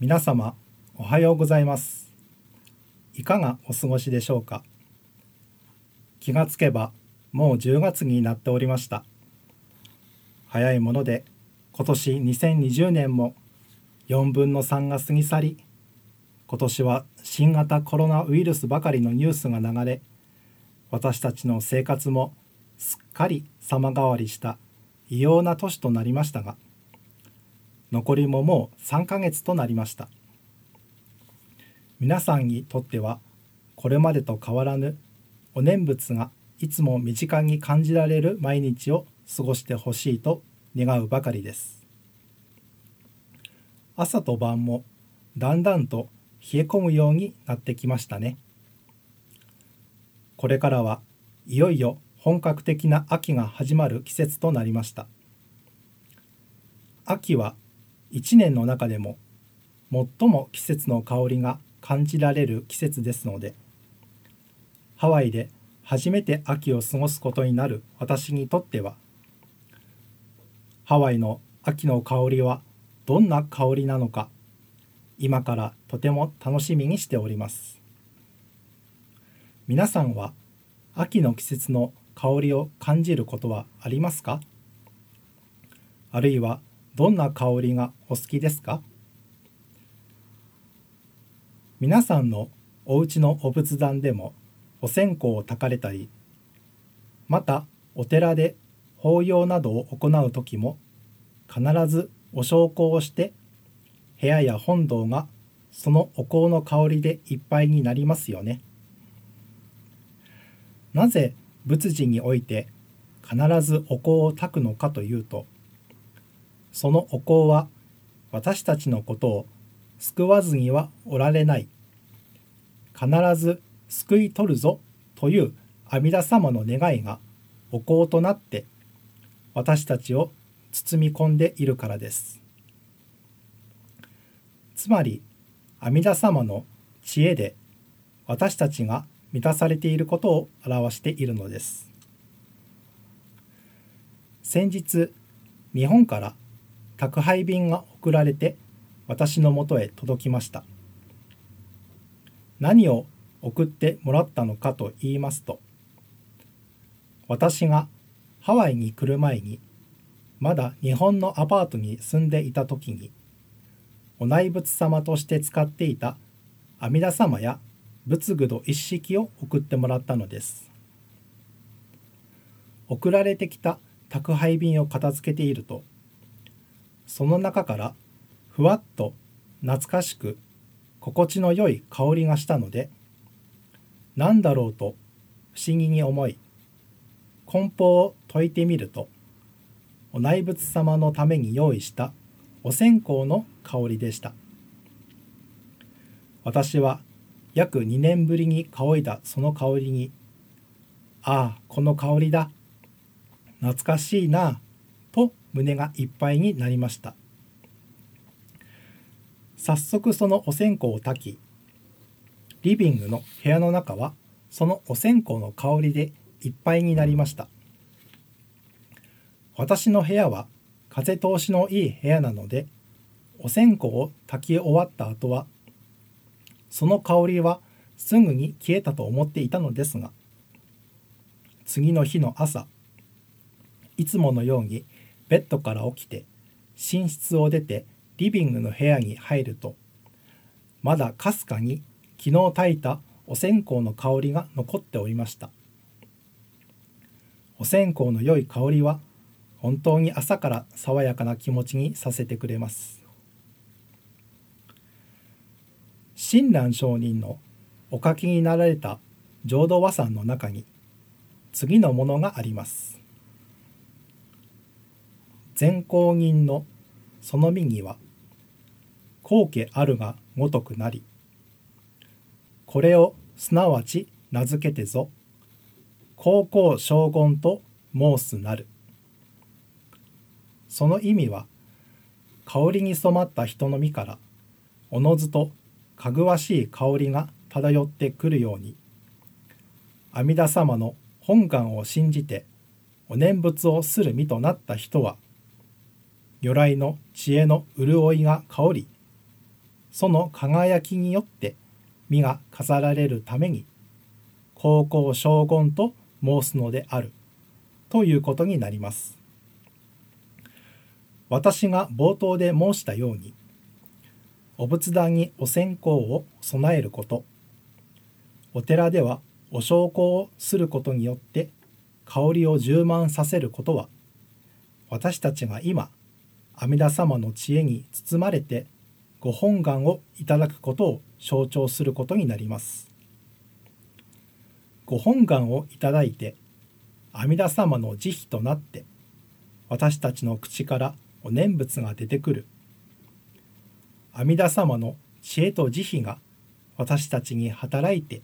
皆様おはようございます。いかがお過ごしでしょうか？気がつけばもう10月になっておりました。早いもので今年2020年も4分の3が過ぎ去り今年は新型コロナウイルスばかりのニュースが流れ私たちの生活もすっかり様変わりした異様な年となりましたが残りももう3ヶ月となりました。皆さんにとってはこれまでと変わらぬお念仏がいつも身近に感じられる毎日を過ごしてほしいと願うばかりです。朝と晩もだんだんと冷え込むようになってきましたね。これからはいよいよ本格的な秋が始まる季節となりました。秋は1年の中でも最も季節の香りが感じられる季節ですのでハワイで初めて秋を過ごすことになる私にとってはハワイの秋の香りはどんな香りなのか今からとても楽しみにしております。皆さんは秋の季節の香りを感じることはありますか？あるいはどんな香りがお好きですか？皆さんのお家のお仏壇でもお線香を焚かれたりまたお寺で法要などを行う時も必ずお焼香をして部屋や本堂がそのお香の香りでいっぱいになりますよね。なぜ仏事において必ずお香を焚くのかというとそのお香は私たちのことを救わずにはおられない。必ず救い取るぞという阿弥陀様の願いがお香となって私たちを包み込んでいるからです。つまり阿弥陀様の知恵で私たちが満たされていることを表しているのです。先日日本から宅配便が送られて私のもとへ届きました。何を送ってもらったのかと言いますと私がハワイに来る前にまだ日本のアパートに住んでいた時にお内仏様として使っていた阿弥陀様や仏具の一式を送ってもらったのです。送られてきた宅配便を片付けているとその中からふわっと懐かしく心地の良い香りがしたので何だろうと不思議に思い梱包を解いてみるとお内仏様のために用意したお線香の香りでした。私は約2年ぶりに香いだその香りにああこの香りだ。懐かしいなと胸がいっぱいになりました。早速そのお線香を焚きリビングの部屋の中はそのお線香の香りでいっぱいになりました。私の部屋は風通しのいい部屋なのでお線香を焚き終わった後はその香りはすぐに消えたと思っていたのですが次の日の朝いつものようにベッドから起きて寝室を出てリビングの部屋に入るとまだかすかに昨日炊いたお線香の香りが残っておりました。お線香の良い香りは本当に朝から爽やかな気持ちにさせてくれます。親鸞上人のお書きになられた浄土和算の中に次のものがあります。善公人のその右は後家あるがごとくなりこれをすなわち名付けてぞ高校将軍と申すなる。その意味は香りに染まった人の身からおのずとかぐわしい香りが漂ってくるように阿弥陀様の本願を信じてお念仏をする身となった人は如来の知恵の潤いが香りその輝きによって身が飾られるために高校将軍と申すのであるということになります。私が冒頭で申したようにお仏壇にお線香を供えることお寺ではお焼香をすることによって香りを充満させることは私たちが今阿弥陀様の知恵に包まれてご本願をいただくことを象徴することになります。ご本願をいただいて阿弥陀様の慈悲となって私たちの口からお念仏が出てくる阿弥陀様の知恵と慈悲が私たちに働いて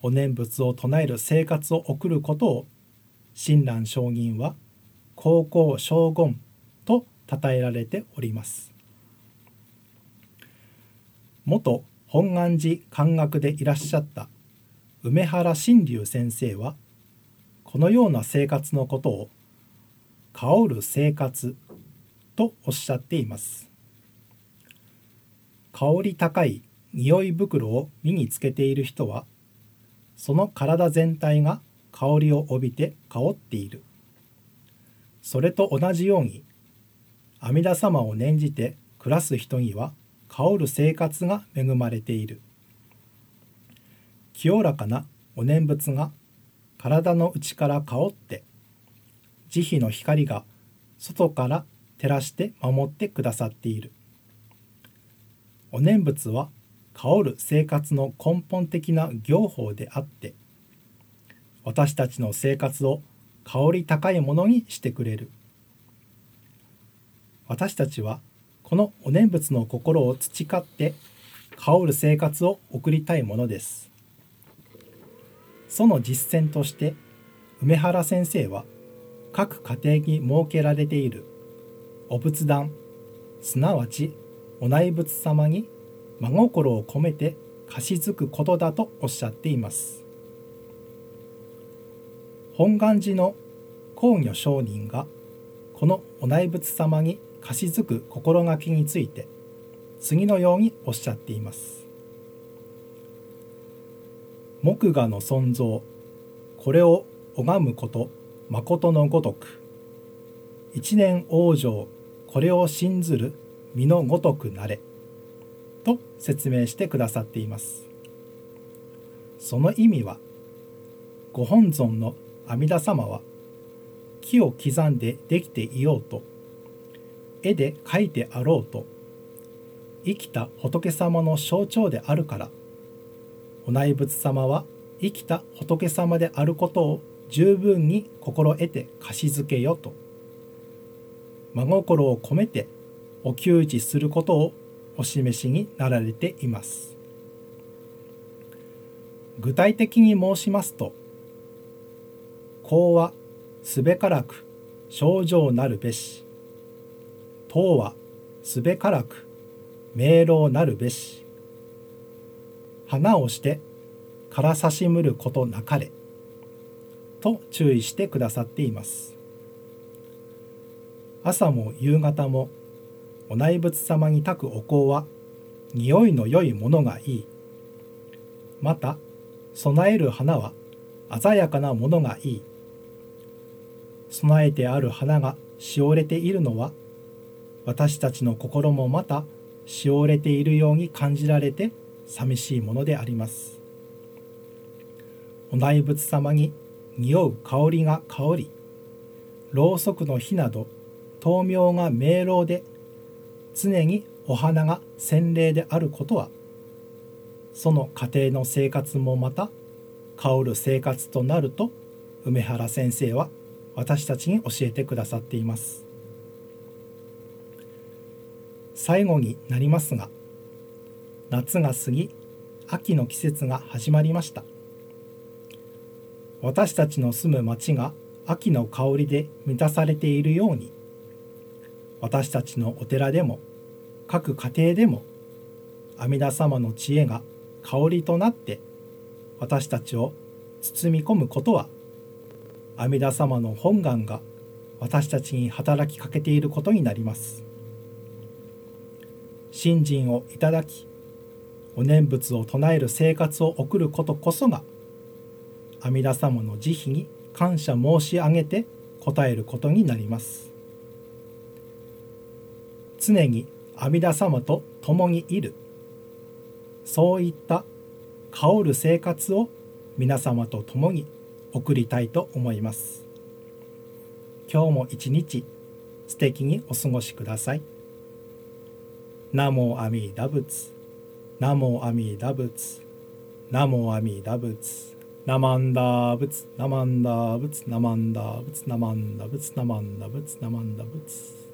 お念仏を唱える生活を送ることを親鸞上人は高校将軍称えられております。元本願寺漢学でいらっしゃった梅原新龍先生はこのような生活のことを香る生活とおっしゃっています。香り高い匂い袋を身につけている人はその体全体が香りを帯びて香っている。それと同じように阿弥陀様を念じて暮らす人には香る生活が恵まれている。清らかなお念仏が体の内から香って慈悲の光が外から照らして守ってくださっている。お念仏は香る生活の根本的な業法であって私たちの生活を香り高いものにしてくれる。私たちはこのお念仏の心を培って香る生活を送りたいものです。その実践として梅原先生は各家庭に設けられているお仏壇すなわちお内仏様に真心を込めて貸し付くことだとおっしゃっています。本願寺の公女上人がこのお内仏様に貸し付く心がけについて次のようにおっしゃっています。木画の存在これを拝むこと誠のごとく一年往生これを信ずる身のごとくなれと説明してくださっています。その意味はご本尊の阿弥陀様は木を刻んでできていようと絵で描いてあろうと生きた仏様の象徴であるからお内仏様は生きた仏様であることを十分に心得て貸し付けよと真心を込めてお給仕することをお示しになられています。具体的に申しますと公はすべからく症状なるべし党はすべからく明朗なるべし。花をしてからさしむることなかれ。と注意してくださっています。朝も夕方もお内仏様に炊くお香は匂いの良いものがいい。また備える花は鮮やかなものがいい。備えてある花がしおれているのは私たちの心もまたしおれているように感じられて寂しいものであります。お内仏様に匂う香りが香りろうそくの火など灯明が明朗で常にお花が洗礼であることはその家庭の生活もまた香る生活となると梅原先生は私たちに教えてくださっています。最後になりますが夏が過ぎ秋の季節が始まりました。私たちの住む町が秋の香りで満たされているように私たちのお寺でも各家庭でも阿弥陀様の知恵が香りとなって私たちを包み込むことは阿弥陀様の本願が私たちに働きかけていることになります。信心をいただきお念仏を唱える生活を送ることこそが阿弥陀様の慈悲に感謝申し上げて答えることになります。常に阿弥陀様と共にいる。そういった香る生活を皆様と共に送りたいと思います。今日も一日素敵にお過ごしください。ナモアミダ仏ナモアミダ仏ナモアミダ仏ナマンダ仏ナマンダ仏ナマンダ仏ナマンダ仏ナマンダ仏ナマンダ仏